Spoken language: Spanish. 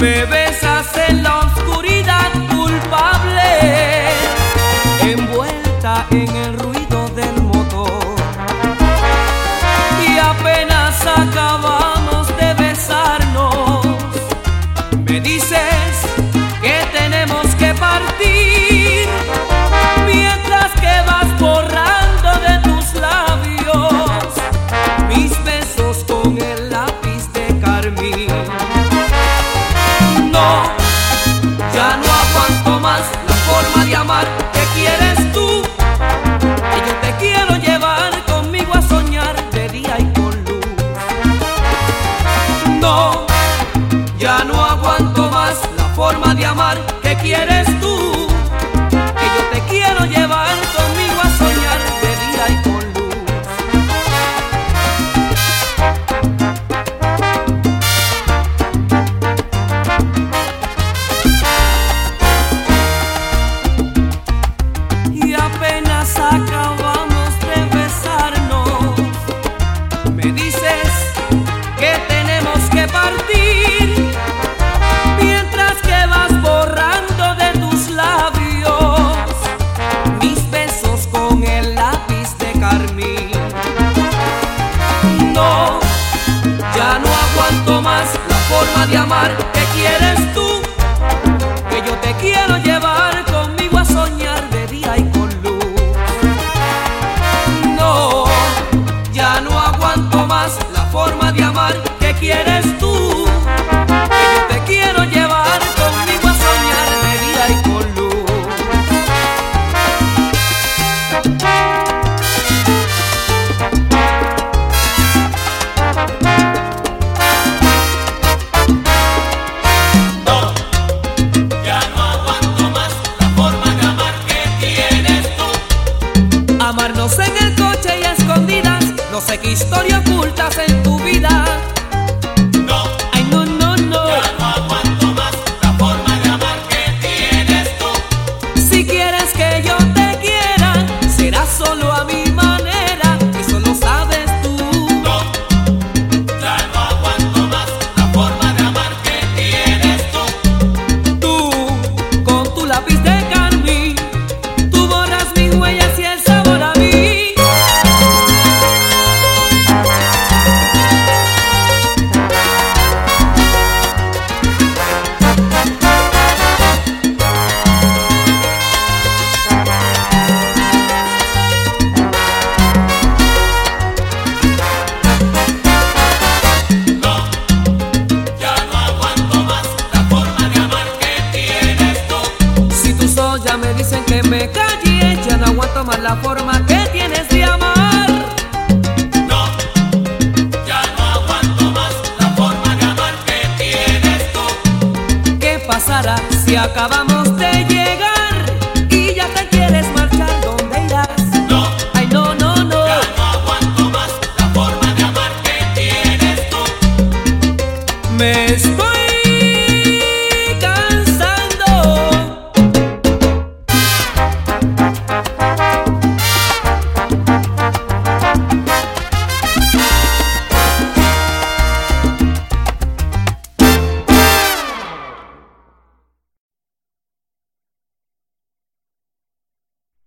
me besas en la oscuridad culpable, envuelta en el ruido del motor. Y apenas acabamos de besarnos, me dices forma forma de amar que quieres tú que yo te quiero llevar conmigo a soñar de día y con luz. No, ya no aguanto más la forma de amar que quieres tú. Amarnos en el coche y a escondidas, no sé qué historia ocultas en tu vida. No, Ay, no, no, no. ya no aguanto más la forma de amar que tienes tú. Si quieres que yo te quiera, será solo a mi manera, eso lo sabes tú. No, ya no aguanto más la forma de amar que tienes tú. Tú, con tu lápiz de la forma que tienes de amar. No, ya no aguanto más la forma de amar que tienes tú. ¿Qué pasará si acabamos de llegar y ya te quieres marchar? ¿Dónde irás? No, ay no, no, no. Ya no aguanto más la forma de amar que tienes tú. Me estoy